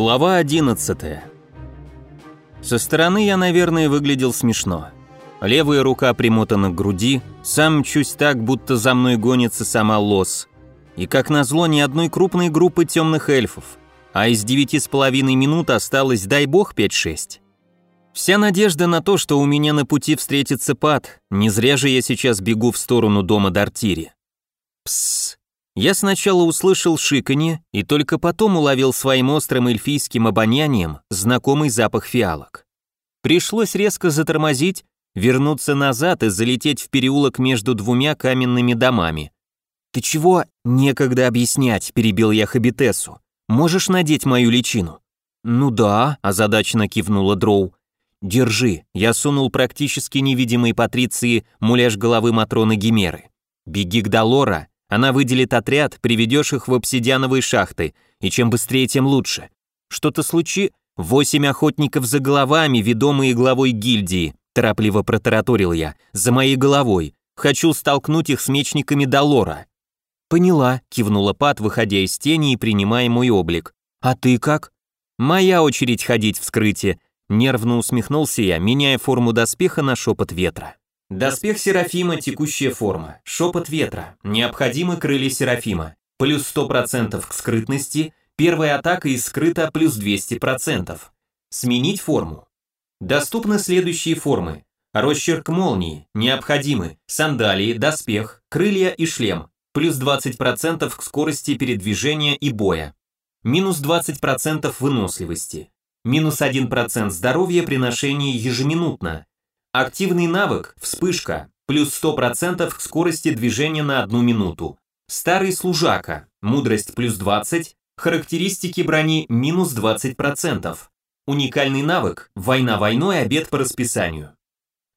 Глава 11. Со стороны я, наверное, выглядел смешно. Левая рука примотана к груди, сам мчусь так, будто за мной гонится сама лос. И как назло, ни одной крупной группы темных эльфов, а из девяти с половиной минут осталось, дай бог, 5-6. Вся надежда на то, что у меня на пути встретится пад, не зря же я сейчас бегу в сторону дома Дартири. Псс, я сначала услышал шиканье и только потом уловил своим острым эльфийским обонянием знакомый запах фиалок. Пришлось резко затормозить, вернуться назад и залететь в переулок между двумя каменными домами. «Ты чего?» «Некогда объяснять», — перебил я Хабитесу. «Можешь надеть мою личину?» «Ну да», — озадаченно кивнула Дроу. «Держи», — я сунул практически невидимой Патриции муляж головы Матроны Гимеры. «Беги к Долора она выделит отряд, приведешь их в обсидиановые шахты, и чем быстрее, тем лучше. Что-то случи... Восемь охотников за головами, ведомые главой гильдии, торопливо протараторил я, за моей головой. Хочу столкнуть их с мечниками Долора. Поняла, кивнула Пат, выходя из тени и принимая мой облик. А ты как? Моя очередь ходить в скрытие. Нервно усмехнулся я, меняя форму доспеха на шепот ветра. Доспех Серафима, текущая форма. Шепот ветра. Необходимы крылья Серафима. Плюс 100% к скрытности. Первая атака из скрыта плюс 200%. Сменить форму. Доступны следующие формы. Росчерк молнии. Необходимы. Сандалии, доспех, крылья и шлем. Плюс 20% к скорости передвижения и боя. Минус 20% выносливости. Минус 1% здоровья при ношении ежеминутно. Активный навык «Вспышка» плюс 100% к скорости движения на одну минуту. Старый служака, мудрость плюс 20, характеристики брони минус 20%. Уникальный навык «Война войной, обед по расписанию».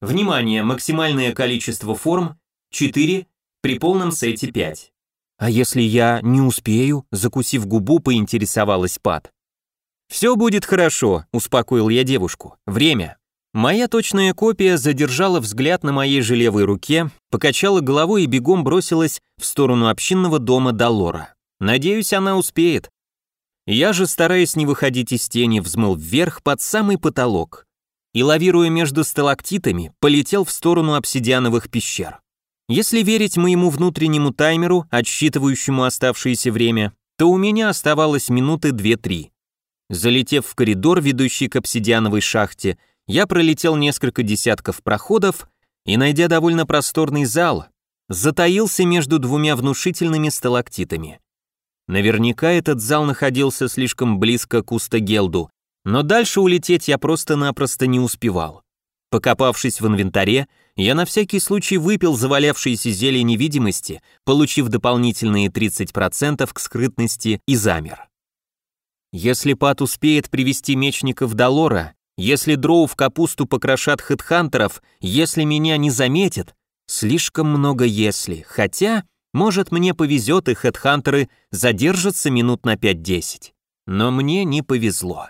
Внимание, максимальное количество форм 4, при полном сете 5. А если я не успею, закусив губу, поинтересовалась Пат. «Все будет хорошо», — успокоил я девушку. «Время». Моя точная копия задержала взгляд на моей же левой руке, покачала головой и бегом бросилась в сторону общинного дома Долора. Надеюсь, она успеет. Я же, стараясь не выходить из тени, взмыл вверх под самый потолок и, лавируя между сталактитами, полетел в сторону обсидиановых пещер. Если верить моему внутреннему таймеру, отсчитывающему оставшееся время, то у меня оставалось минуты 2-3. Залетев в коридор, ведущий к обсидиановой шахте, я пролетел несколько десятков проходов и, найдя довольно просторный зал, затаился между двумя внушительными сталактитами. Наверняка этот зал находился слишком близко к Устагелду, но дальше улететь я просто-напросто не успевал. Покопавшись в инвентаре, я на всякий случай выпил завалявшиеся зелье невидимости, получив дополнительные 30% к скрытности и замер. Если Пат успеет привести мечников до Лора, если дроу в капусту покрошат хедхантеров, если меня не заметят, слишком много если, хотя, может, мне повезет и хедхантеры задержатся минут на 5-10. Но мне не повезло.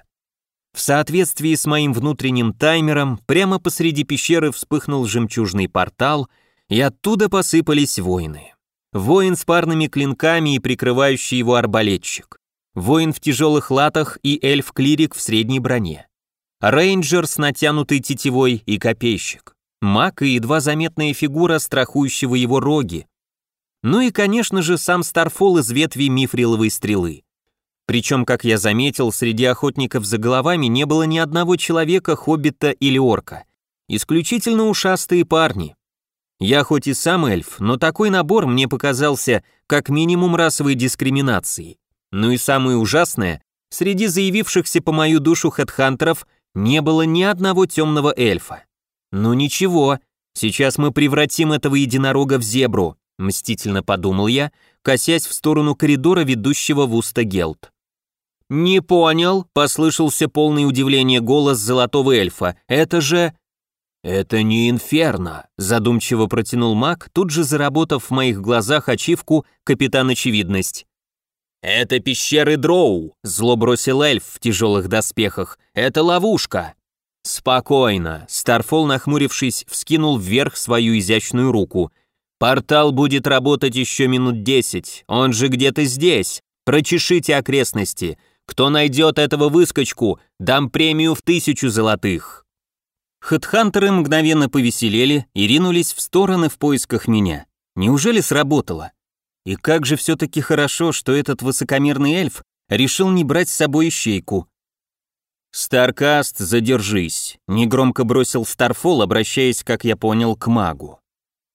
В соответствии с моим внутренним таймером, прямо посреди пещеры вспыхнул жемчужный портал, и оттуда посыпались воины. Воин с парными клинками и прикрывающий его арбалетчик. Воин в тяжелых латах и эльф-клирик в средней броне рейнджер с натянутой тетивой и копейщик, маг и едва заметная фигура страхующего его роги. Ну и, конечно же, сам Старфол из ветви мифриловой стрелы. Причем, как я заметил, среди охотников за головами не было ни одного человека, хоббита или орка. Исключительно ушастые парни. Я хоть и сам эльф, но такой набор мне показался как минимум расовой дискриминацией. Ну и самое ужасное, среди заявившихся по мою душу хедхантеров не было ни одного темного эльфа. Ну ничего, сейчас мы превратим этого единорога в зебру, мстительно подумал я, косясь в сторону коридора, ведущего в Устагелт. «Не понял», — послышался полный удивление голос золотого эльфа. «Это же...» «Это не инферно», — задумчиво протянул маг, тут же заработав в моих глазах ачивку «Капитан Очевидность». «Это пещеры Дроу», — зло бросил эльф в тяжелых доспехах. «Это ловушка». «Спокойно», — Старфол, нахмурившись, вскинул вверх свою изящную руку. «Портал будет работать еще минут десять, он же где-то здесь. Прочешите окрестности. Кто найдет этого выскочку, дам премию в тысячу золотых». Хедхантеры мгновенно повеселели и ринулись в стороны в поисках меня. Неужели сработало? И как же все-таки хорошо, что этот высокомерный эльф решил не брать с собой ищейку. «Старкаст, задержись», — негромко бросил Старфол, обращаясь, как я понял, к магу.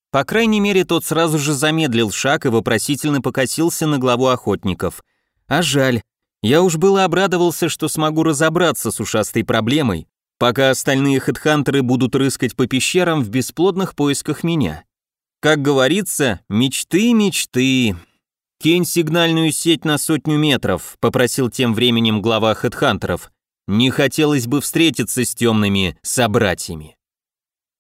По крайней мере, тот сразу же замедлил шаг и вопросительно покосился на главу охотников. А жаль, я уж было обрадовался, что смогу разобраться с ушастой проблемой, пока остальные хедхантеры будут рыскать по пещерам в бесплодных поисках меня. Как говорится, мечты, мечты. «Кинь сигнальную сеть на сотню метров», — попросил тем временем глава хедхантеров. «Не хотелось бы встретиться с темными собратьями».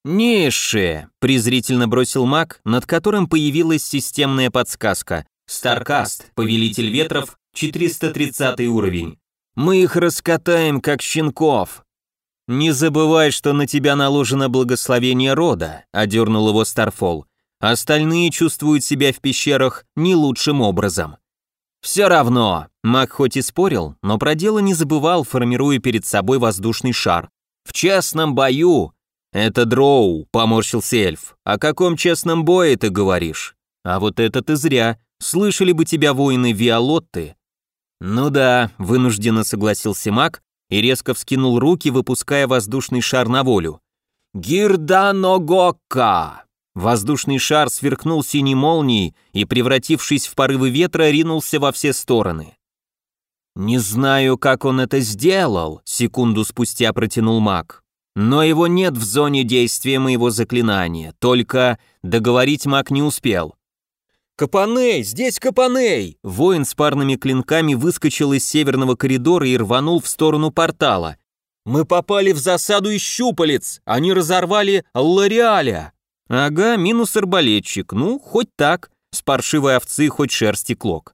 «Ниши!» — презрительно бросил маг, над которым появилась системная подсказка. «Старкаст, повелитель ветров, 430 уровень. Мы их раскатаем, как щенков. «Не забывай, что на тебя наложено благословение рода», — одернул его Старфол. «Остальные чувствуют себя в пещерах не лучшим образом». «Все равно», — маг хоть и спорил, но про дело не забывал, формируя перед собой воздушный шар. «В честном бою...» «Это дроу», — поморщился эльф. «О каком честном бое ты говоришь?» «А вот это ты зря. Слышали бы тебя воины Виолотты?» «Ну да», — вынужденно согласился маг, и резко вскинул руки, выпуская воздушный шар на волю. «Гирданогокка!» Воздушный шар сверкнул синей молнией и, превратившись в порывы ветра, ринулся во все стороны. «Не знаю, как он это сделал», — секунду спустя протянул маг. «Но его нет в зоне действия моего заклинания, только договорить маг не успел. «Капаней! Здесь Капаней!» Воин с парными клинками выскочил из северного коридора и рванул в сторону портала. «Мы попали в засаду из щупалец! Они разорвали Лореаля!» «Ага, минус арбалетчик. Ну, хоть так. С паршивой овцы хоть шерсти клок».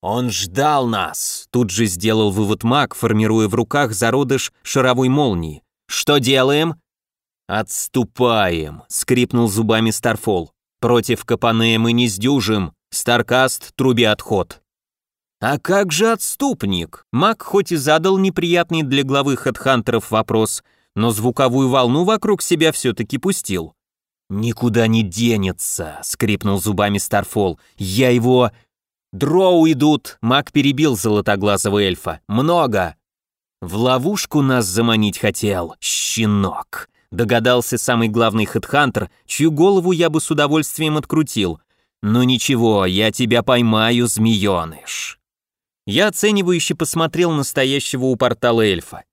«Он ждал нас!» Тут же сделал вывод маг, формируя в руках зародыш шаровой молнии. «Что делаем?» «Отступаем!» — скрипнул зубами Старфол. Против Капане мы не сдюжим, Старкаст труби отход. А как же отступник? Маг хоть и задал неприятный для главы хедхантеров вопрос, но звуковую волну вокруг себя все-таки пустил. «Никуда не денется», — скрипнул зубами Старфол. «Я его...» «Дроу идут!» — маг перебил золотоглазого эльфа. «Много!» «В ловушку нас заманить хотел, щенок!» Догадался самый главный хедхантер, чью голову я бы с удовольствием открутил. «Ну ничего, я тебя поймаю, змееныш». Я оценивающе посмотрел на стоящего у портала эльфа.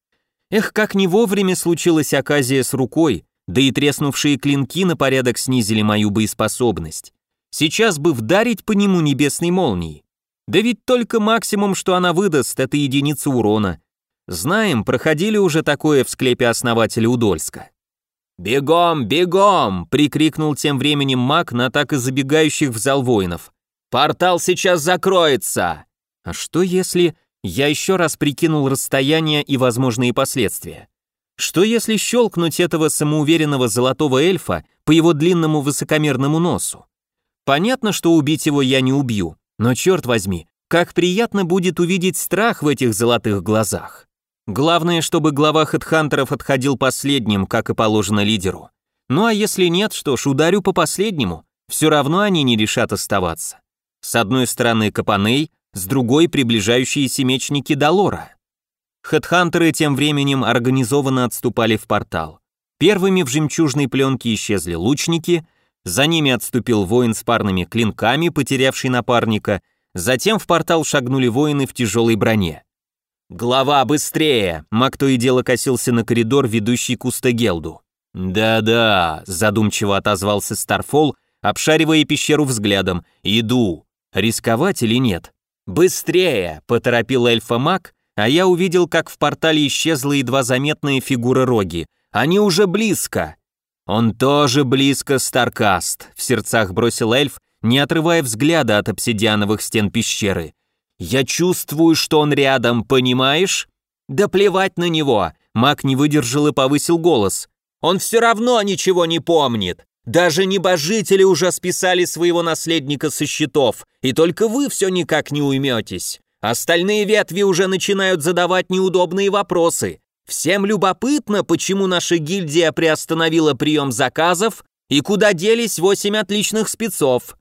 Эх, как не вовремя случилась оказия с рукой, да и треснувшие клинки на порядок снизили мою боеспособность. Сейчас бы вдарить по нему небесной молнией. Да ведь только максимум, что она выдаст, это единица урона. Знаем, проходили уже такое в склепе основателя Удольска. «Бегом, бегом!» — прикрикнул тем временем маг на так и забегающих в зал воинов. «Портал сейчас закроется!» А что если... Я еще раз прикинул расстояние и возможные последствия. Что если щелкнуть этого самоуверенного золотого эльфа по его длинному высокомерному носу? Понятно, что убить его я не убью, но черт возьми, как приятно будет увидеть страх в этих золотых глазах. Главное, чтобы глава хедхантеров отходил последним, как и положено лидеру. Ну а если нет, что ж, ударю по последнему. Все равно они не решат оставаться. С одной стороны Капаней, с другой приближающиеся мечники Долора. Хедхантеры тем временем организованно отступали в портал. Первыми в жемчужной пленке исчезли лучники, за ними отступил воин с парными клинками, потерявший напарника, затем в портал шагнули воины в тяжелой броне. «Глава, быстрее!» Мак то и дело косился на коридор, ведущий к Устагелду. «Да-да», — задумчиво отозвался Старфол, обшаривая пещеру взглядом. «Иду. Рисковать или нет?» «Быстрее!» — поторопил эльфа Мак, а я увидел, как в портале исчезла едва заметная фигура Роги. «Они уже близко!» «Он тоже близко, Старкаст», — в сердцах бросил эльф, не отрывая взгляда от обсидиановых стен пещеры. Я чувствую, что он рядом, понимаешь? Да плевать на него. Маг не выдержал и повысил голос. Он все равно ничего не помнит. Даже небожители уже списали своего наследника со счетов, и только вы все никак не уйметесь. Остальные ветви уже начинают задавать неудобные вопросы. Всем любопытно, почему наша гильдия приостановила прием заказов и куда делись восемь отличных спецов.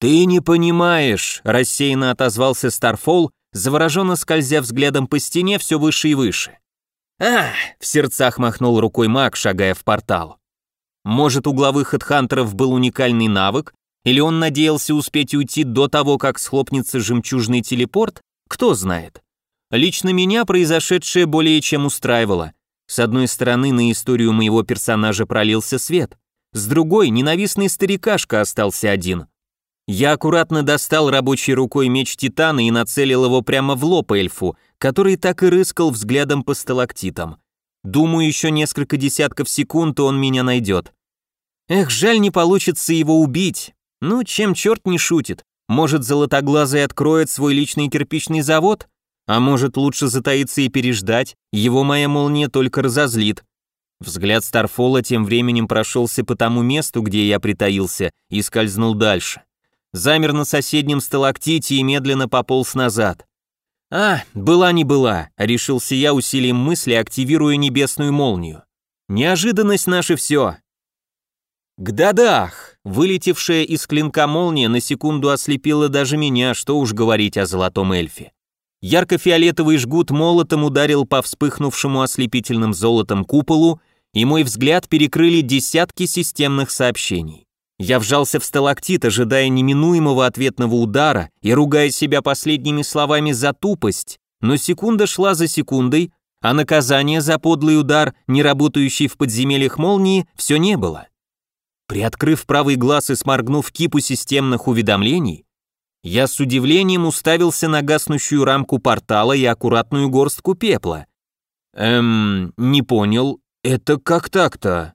«Ты не понимаешь», — рассеянно отозвался Старфол, завороженно скользя взглядом по стене все выше и выше. «Ах!» — в сердцах махнул рукой маг, шагая в портал. Может, у главы хедхантеров был уникальный навык, или он надеялся успеть уйти до того, как схлопнется жемчужный телепорт? Кто знает. Лично меня произошедшее более чем устраивало. С одной стороны, на историю моего персонажа пролился свет, с другой, ненавистный старикашка остался один. Я аккуратно достал рабочей рукой меч Титана и нацелил его прямо в лоб эльфу, который так и рыскал взглядом по сталактитам. Думаю, еще несколько десятков секунд, он меня найдет. Эх, жаль, не получится его убить. Ну, чем черт не шутит? Может, Золотоглазый откроет свой личный кирпичный завод? А может, лучше затаиться и переждать? Его моя молния только разозлит. Взгляд Старфола тем временем прошелся по тому месту, где я притаился, и скользнул дальше. Замер на соседнем сталактите и медленно пополз назад. «А, была не была», — решился я усилием мысли, активируя небесную молнию. «Неожиданность наше все. Гдадах! Вылетевшая из клинка молния на секунду ослепила даже меня, что уж говорить о золотом эльфе. Ярко-фиолетовый жгут молотом ударил по вспыхнувшему ослепительным золотом куполу, и мой взгляд перекрыли десятки системных сообщений. Я вжался в сталактит, ожидая неминуемого ответного удара и ругая себя последними словами за тупость, но секунда шла за секундой, а наказания за подлый удар, не работающий в подземельях молнии, все не было. Приоткрыв правый глаз и сморгнув кипу системных уведомлений, я с удивлением уставился на гаснущую рамку портала и аккуратную горстку пепла. Эм, не понял, это как так-то?